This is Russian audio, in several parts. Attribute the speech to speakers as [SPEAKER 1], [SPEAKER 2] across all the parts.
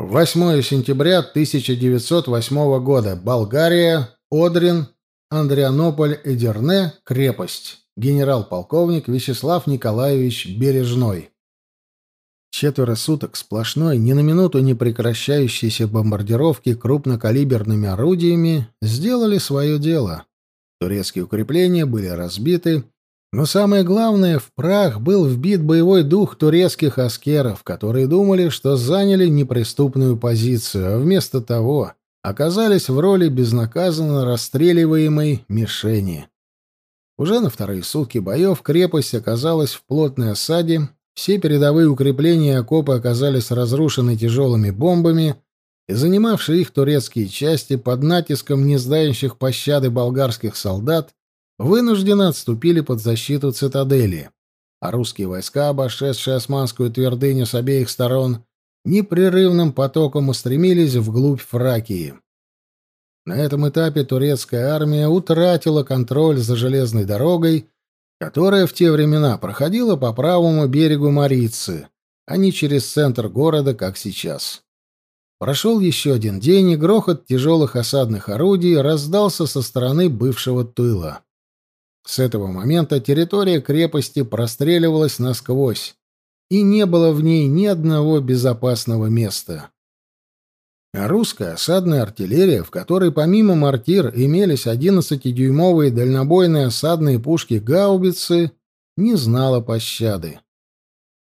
[SPEAKER 1] 8 сентября 1908 года. Болгария, Одрин, Андрианополь, Эдерне, крепость. Генерал-полковник Вячеслав Николаевич Бережной. Четверо суток сплошной, ни на минуту не прекращающейся бомбардировки крупнокалиберными орудиями сделали свое дело. Турецкие укрепления были разбиты, но самое главное, в прах был вбит боевой дух турецких аскеров, которые думали, что заняли неприступную позицию, а вместо того оказались в роли безнаказанно расстреливаемой мишени. Уже на вторые сутки боев крепость оказалась в плотной осаде, все передовые укрепления и окопы оказались разрушены тяжелыми бомбами, и занимавшие их турецкие части под натиском не знающих пощады болгарских солдат вынужденно отступили под защиту цитадели, а русские войска, обошедшие османскую твердыню с обеих сторон, непрерывным потоком устремились вглубь Фракии. На этом этапе турецкая армия утратила контроль за железной дорогой, которая в те времена проходила по правому берегу Марицы, а не через центр города, как сейчас. Прошел еще один день, и грохот тяжелых осадных орудий раздался со стороны бывшего тыла. С этого момента территория крепости простреливалась насквозь, и не было в ней ни одного безопасного места. А русская осадная артиллерия, в которой помимо мортир имелись 11-дюймовые дальнобойные осадные пушки-гаубицы, не знала пощады.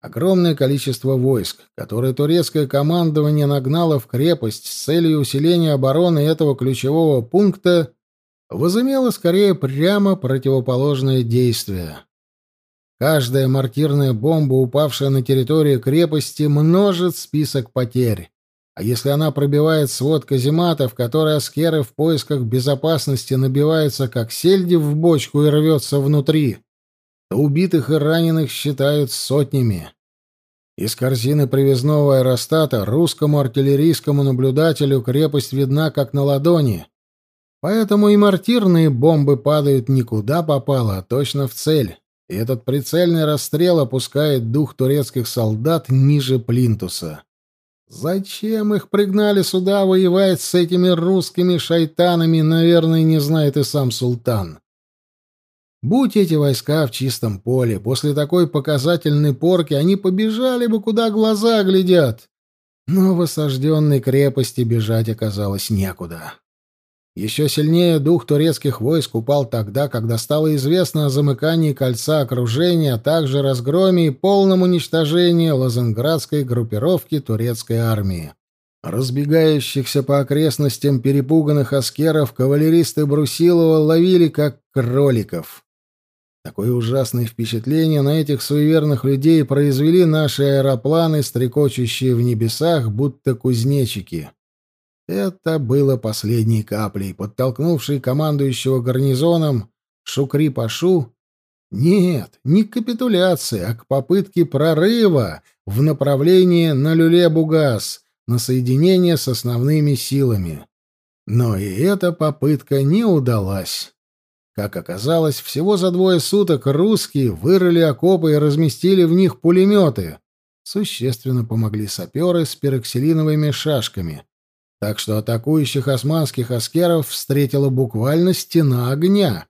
[SPEAKER 1] Огромное количество войск, которое турецкое командование нагнало в крепость с целью усиления обороны этого ключевого пункта, возымело скорее прямо противоположное действие. Каждая мортирная бомба, упавшая на территорию крепости, множит список потерь. А если она пробивает свод казематов, которые аскеры в поисках безопасности набиваются как сельди в бочку и рвется внутри, то убитых и раненых считают сотнями. Из корзины привезного аэростата русскому артиллерийскому наблюдателю крепость видна как на ладони, Поэтому и мортирные бомбы падают никуда попало, а точно в цель. И этот прицельный расстрел опускает дух турецких солдат ниже плинтуса. Зачем их пригнали сюда воевать с этими русскими шайтанами, наверное, не знает и сам султан. Будь эти войска в чистом поле, после такой показательной порки они побежали бы, куда глаза глядят. Но в осажденной крепости бежать оказалось некуда. Еще сильнее дух турецких войск упал тогда, когда стало известно о замыкании кольца окружения, а также разгроме и полном уничтожении лазенградской группировки турецкой армии. Разбегающихся по окрестностям перепуганных аскеров кавалеристы Брусилова ловили как кроликов. Такое ужасное впечатление на этих суеверных людей произвели наши аэропланы, стрекочущие в небесах, будто кузнечики. Это было последней каплей, подтолкнувшей командующего гарнизоном Шукри-Пашу нет, не к капитуляции, а к попытке прорыва в направлении на Люле-Бугас, на соединение с основными силами. Но и эта попытка не удалась. Как оказалось, всего за двое суток русские вырыли окопы и разместили в них пулеметы. Существенно помогли саперы с пероксилиновыми шашками — так что атакующих османских аскеров встретила буквально стена огня.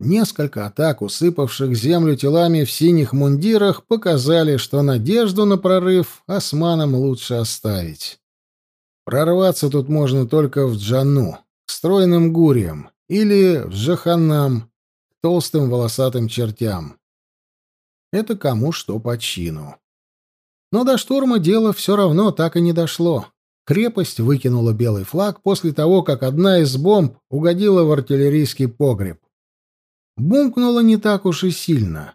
[SPEAKER 1] Несколько атак, усыпавших землю телами в синих мундирах, показали, что надежду на прорыв османам лучше оставить. Прорваться тут можно только в Джанну, к стройным гурьям, или в Джаханнам, к толстым волосатым чертям. Это кому что по чину. Но до штурма дело все равно так и не дошло. Крепость выкинула белый флаг после того, как одна из бомб угодила в артиллерийский погреб. Бумкнуло не так уж и сильно.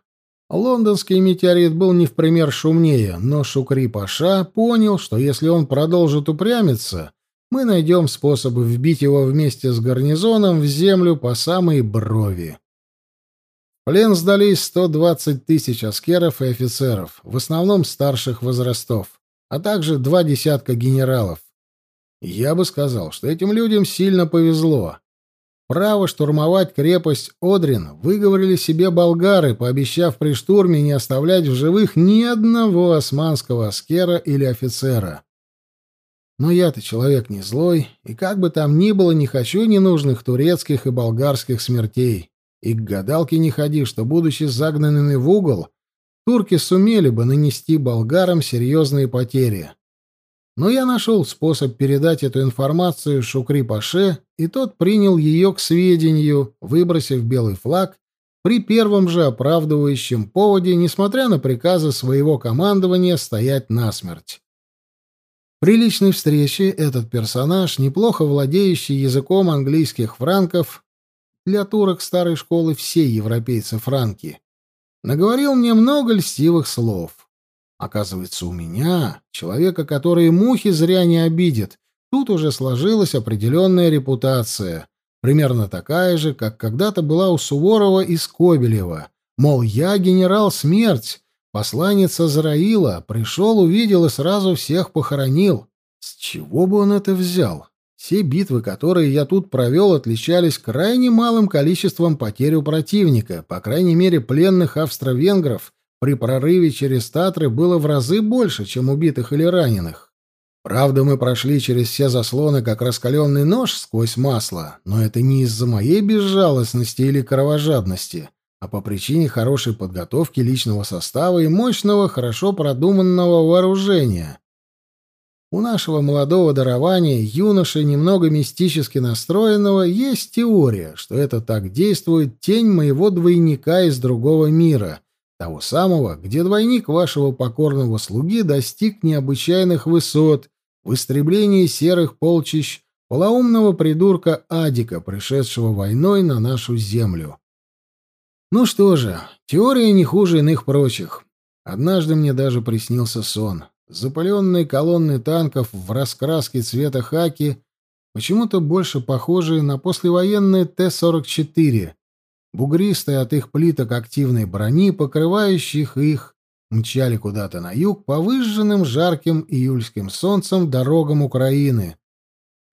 [SPEAKER 1] Лондонский метеорит был не в пример шумнее, но Шукри-Паша понял, что если он продолжит упрямиться, мы найдем способ вбить его вместе с гарнизоном в землю по самой брови. В плен сдались 120 тысяч аскеров и офицеров, в основном старших возрастов а также два десятка генералов. Я бы сказал, что этим людям сильно повезло. Право штурмовать крепость Одрин выговорили себе болгары, пообещав при штурме не оставлять в живых ни одного османского аскера или офицера. Но я-то человек не злой, и как бы там ни было, не хочу ненужных турецких и болгарских смертей. И к гадалке не ходи, что, будучи загнанными в угол, турки сумели бы нанести болгарам серьезные потери. Но я нашел способ передать эту информацию Шукри-Паше, и тот принял ее к сведению, выбросив белый флаг при первом же оправдывающем поводе, несмотря на приказы своего командования стоять насмерть. При личной встрече этот персонаж, неплохо владеющий языком английских франков, для турок старой школы все европейцы франки, наговорил мне много льстивых слов. Оказывается, у меня, человека, который мухи зря не обидит, тут уже сложилась определенная репутация, примерно такая же, как когда-то была у Суворова и Скобелева. Мол, я генерал Смерть, посланец Азраила, пришел, увидел и сразу всех похоронил. С чего бы он это взял? Все битвы, которые я тут провел, отличались крайне малым количеством потерь у противника, по крайней мере, пленных австро-венгров при прорыве через Татры было в разы больше, чем убитых или раненых. Правда, мы прошли через все заслоны, как раскаленный нож сквозь масло, но это не из-за моей безжалостности или кровожадности, а по причине хорошей подготовки личного состава и мощного, хорошо продуманного вооружения. У нашего молодого дарования, юноши, немного мистически настроенного, есть теория, что это так действует тень моего двойника из другого мира — того самого, где двойник вашего покорного слуги достиг необычайных высот в истреблении серых полчищ полоумного придурка Адика, пришедшего войной на нашу землю. Ну что же, теория не хуже иных прочих. Однажды мне даже приснился сон. Запаленные колонны танков в раскраске цвета хаки, почему-то больше похожие на послевоенные Т-44, бугристые от их плиток активной брони, покрывающих их, мчали куда-то на юг по выжженным жарким июльским солнцем дорогам Украины,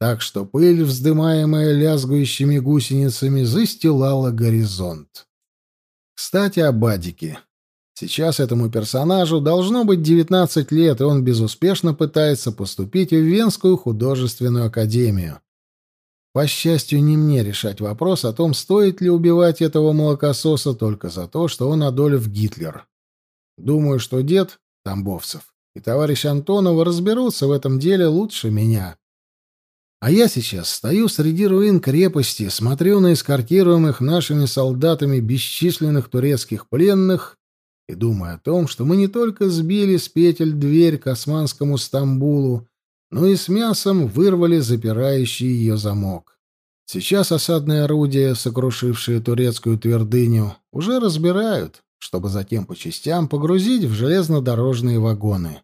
[SPEAKER 1] так что пыль, вздымаемая лязгающими гусеницами, застилала горизонт. Кстати, о Бадике. Сейчас этому персонажу должно быть 19 лет, и он безуспешно пытается поступить в Венскую художественную академию. По счастью, не мне решать вопрос о том, стоит ли убивать этого молокососа только за то, что он Адольф Гитлер. Думаю, что дед Тамбовцев и товарищ Антонова разберутся в этом деле лучше меня. А я сейчас стою среди руин крепости, смотрю на эскортируемых нашими солдатами бесчисленных турецких пленных и думаю о том, что мы не только сбили с петель дверь к османскому Стамбулу, но и с мясом вырвали запирающий ее замок. Сейчас осадные орудия, сокрушившие турецкую твердыню, уже разбирают, чтобы затем по частям погрузить в железнодорожные вагоны.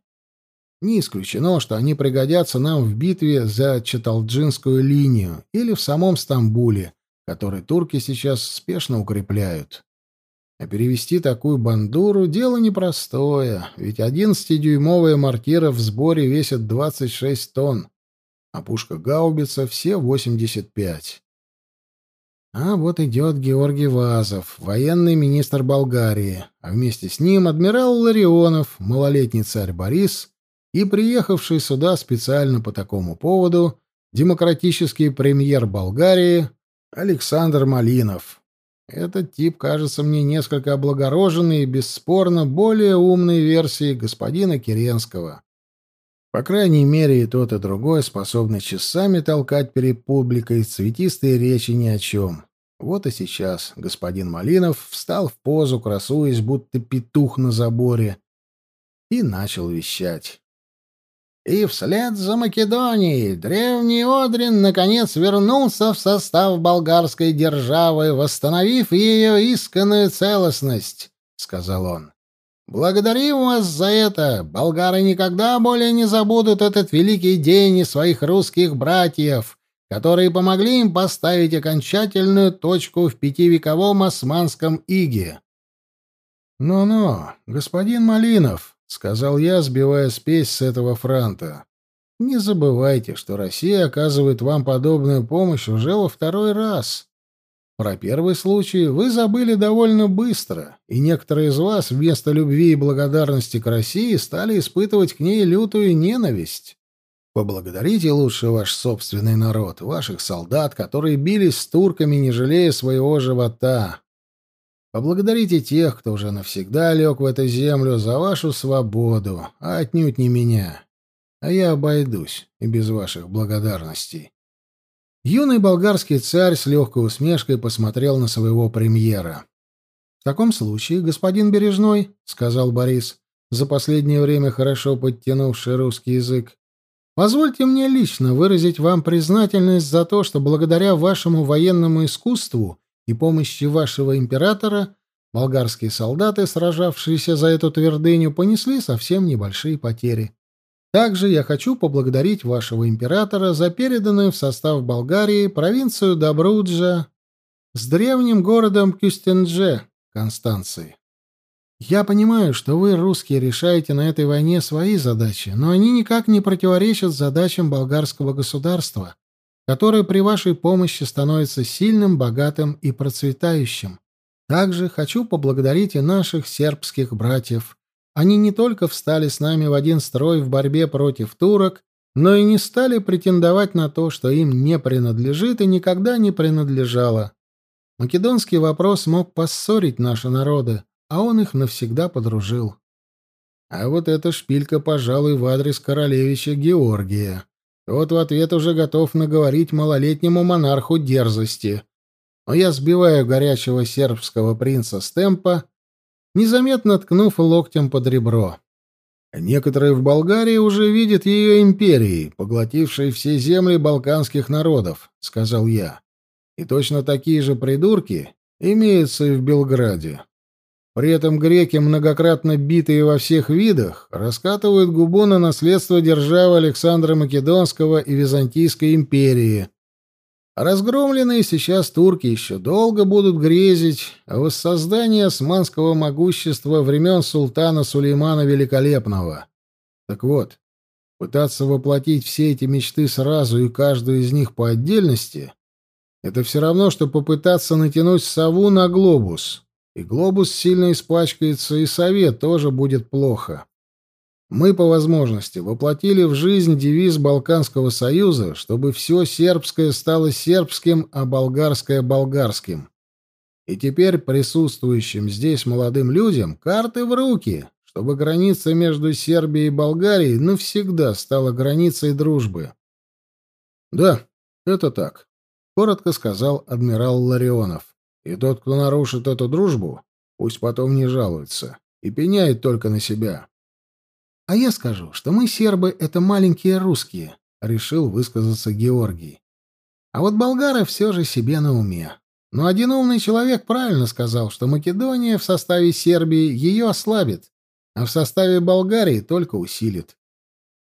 [SPEAKER 1] Не исключено, что они пригодятся нам в битве за Чаталджинскую линию или в самом Стамбуле, который турки сейчас спешно укрепляют. А перевести такую бандуру — дело непростое, ведь 11-дюймовая мортира в сборе весит 26 тонн, а пушка гаубица — все 85. А вот идет Георгий Вазов, военный министр Болгарии, а вместе с ним адмирал Ларионов, малолетний царь Борис и приехавший сюда специально по такому поводу демократический премьер Болгарии Александр Малинов. Этот тип кажется мне несколько облагороженной и, бесспорно, более умной версией господина Керенского. По крайней мере, и тот, и другой способны часами толкать перед публикой цветистые речи ни о чем. Вот и сейчас господин Малинов встал в позу, красуясь, будто петух на заборе, и начал вещать. И вслед за Македонией древний Одрин наконец вернулся в состав болгарской державы, восстановив ее исканную целостность, — сказал он. Благодарим вас за это. Болгары никогда более не забудут этот великий день и своих русских братьев, которые помогли им поставить окончательную точку в пятивековом османском иге. «Ну-ну, господин Малинов», — сказал я, сбивая спесь с этого франта. «Не забывайте, что Россия оказывает вам подобную помощь уже во второй раз. Про первый случай вы забыли довольно быстро, и некоторые из вас вместо любви и благодарности к России стали испытывать к ней лютую ненависть. Поблагодарите лучше ваш собственный народ, ваших солдат, которые бились с турками, не жалея своего живота. Поблагодарите тех, кто уже навсегда лег в эту землю за вашу свободу, а отнюдь не меня. А я обойдусь и без ваших благодарностей. Юный болгарский царь с легкой усмешкой посмотрел на своего премьера. — В таком случае, господин Бережной, — сказал Борис, за последнее время хорошо подтянувший русский язык, — позвольте мне лично выразить вам признательность за то, что благодаря вашему военному искусству и помощи вашего императора болгарские солдаты, сражавшиеся за эту твердыню, понесли совсем небольшие потери. Также я хочу поблагодарить вашего императора за переданную в состав Болгарии провинцию Добруджа с древним городом Кюстендже, Констанции. Я понимаю, что вы, русские, решаете на этой войне свои задачи, но они никак не противоречат задачам болгарского государства, которое при вашей помощи становится сильным, богатым и процветающим. Также хочу поблагодарить и наших сербских братьев. Они не только встали с нами в один строй в борьбе против турок, но и не стали претендовать на то, что им не принадлежит и никогда не принадлежало. Македонский вопрос мог поссорить наши народы, а он их навсегда подружил. А вот эта шпилька, пожалуй, в адрес королевича Георгия. Тот в ответ уже готов наговорить малолетнему монарху дерзости. Но я сбиваю горячего сербского принца с темпа, незаметно ткнув локтем под ребро. Некоторые в Болгарии уже видят ее империей, поглотившей все земли балканских народов, — сказал я. И точно такие же придурки имеются и в Белграде. При этом греки, многократно битые во всех видах, раскатывают губу на наследство державы Александра Македонского и Византийской империи. Разгромленные сейчас турки еще долго будут грезить о воссоздании османского могущества времен султана Сулеймана Великолепного. Так вот, пытаться воплотить все эти мечты сразу и каждую из них по отдельности — это все равно, что попытаться натянуть сову на глобус и глобус сильно испачкается, и совет тоже будет плохо. Мы, по возможности, воплотили в жизнь девиз Балканского союза, чтобы все сербское стало сербским, а болгарское — болгарским. И теперь присутствующим здесь молодым людям карты в руки, чтобы граница между Сербией и Болгарией навсегда стала границей дружбы. «Да, это так», — коротко сказал адмирал Ларионов. И тот, кто нарушит эту дружбу, пусть потом не жалуется и пеняет только на себя. — А я скажу, что мы, сербы, — это маленькие русские, — решил высказаться Георгий. А вот болгары все же себе на уме. Но один умный человек правильно сказал, что Македония в составе Сербии ее ослабит, а в составе Болгарии только усилит.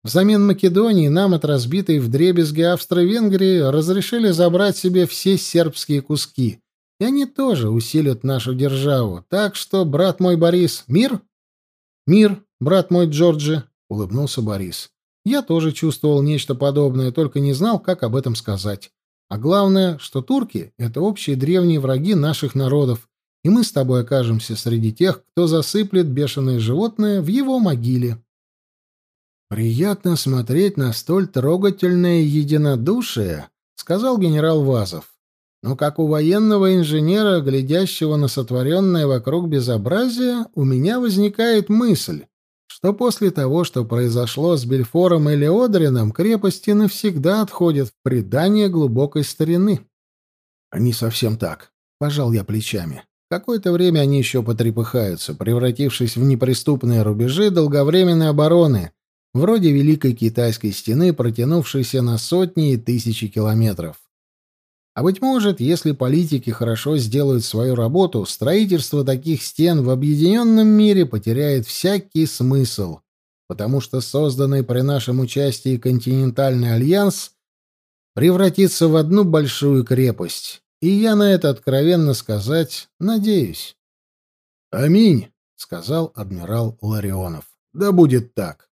[SPEAKER 1] Взамен Македонии нам от разбитой вдребезги Австро-Венгрии разрешили забрать себе все сербские куски, и они тоже усилят нашу державу. Так что, брат мой Борис, мир? Мир, брат мой Джорджи, улыбнулся Борис. Я тоже чувствовал нечто подобное, только не знал, как об этом сказать. А главное, что турки — это общие древние враги наших народов, и мы с тобой окажемся среди тех, кто засыплет бешеное животное в его могиле. «Приятно смотреть на столь трогательное единодушие», — сказал генерал Вазов но как у военного инженера, глядящего на сотворенное вокруг безобразие, у меня возникает мысль, что после того, что произошло с Бельфором или Одрином, крепости навсегда отходят в предание глубокой старины. Они совсем так. Пожал я плечами. Какое-то время они еще потрепыхаются, превратившись в неприступные рубежи долговременной обороны, вроде Великой Китайской стены, протянувшейся на сотни и тысячи километров. А быть может, если политики хорошо сделают свою работу, строительство таких стен в объединенном мире потеряет всякий смысл, потому что созданный при нашем участии континентальный альянс превратится в одну большую крепость. И я на это откровенно сказать надеюсь. «Аминь», — сказал адмирал Ларионов. «Да будет так».